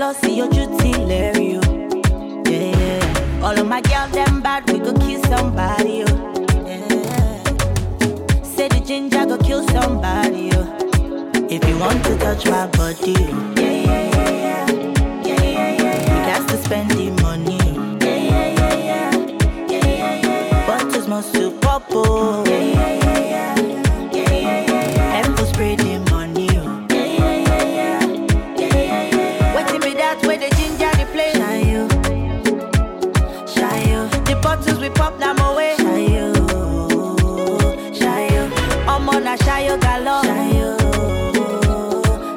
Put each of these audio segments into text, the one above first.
jealousy, your duty, Larry. you. Yeah, yeah. all of my girls them bad, we go kill somebody. Oh. Yeah. Say the ginger go kill somebody. Oh. If you want to touch my body, oh. yeah, yeah, yeah, yeah, yeah, yeah, yeah. You got to spend the money. Oh. Yeah, yeah, yeah, yeah, yeah, yeah, yeah. But it's most to pop, yeah, yeah. down a Shayo Gallo. Shayo,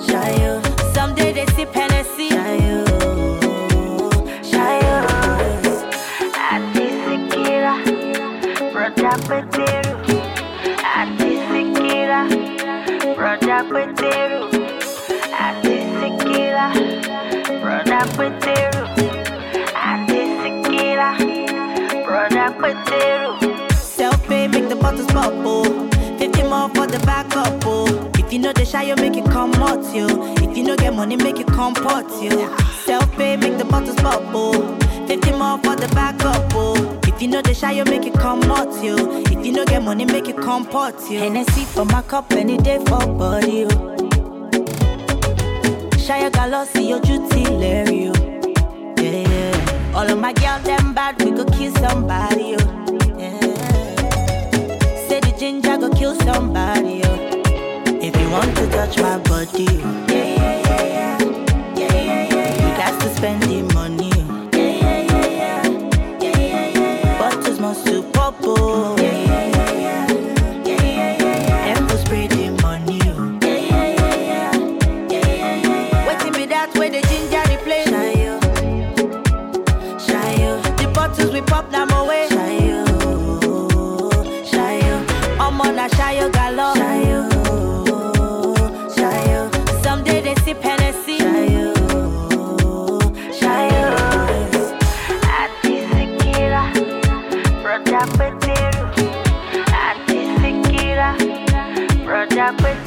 Shayo. Someday they see Hennessy. Shayo, Shayo. Ati Sikira, Brother Peteru. Ati Sikira, Brother Peteru. up, oh. If you know the shy, you make it come out, yo. If you know get money, make it come pot, yo. Self pay, make the bottles bubble. 50 more for the backup, oh. If you know the shy, you make it come out, yo. If you know get money, make it come pot, yo. Hennessy for my cup, any day for body, you. Shy, you got lost, see your duty, Larry, you. Yeah, yeah. All of my girls them bad, we go kill somebody, yo. Yeah. Say the ginger go kill somebody, yo. If you want to touch my body, yeah, yeah, yeah, yeah, yeah, yeah, yeah, you got to spend the Project with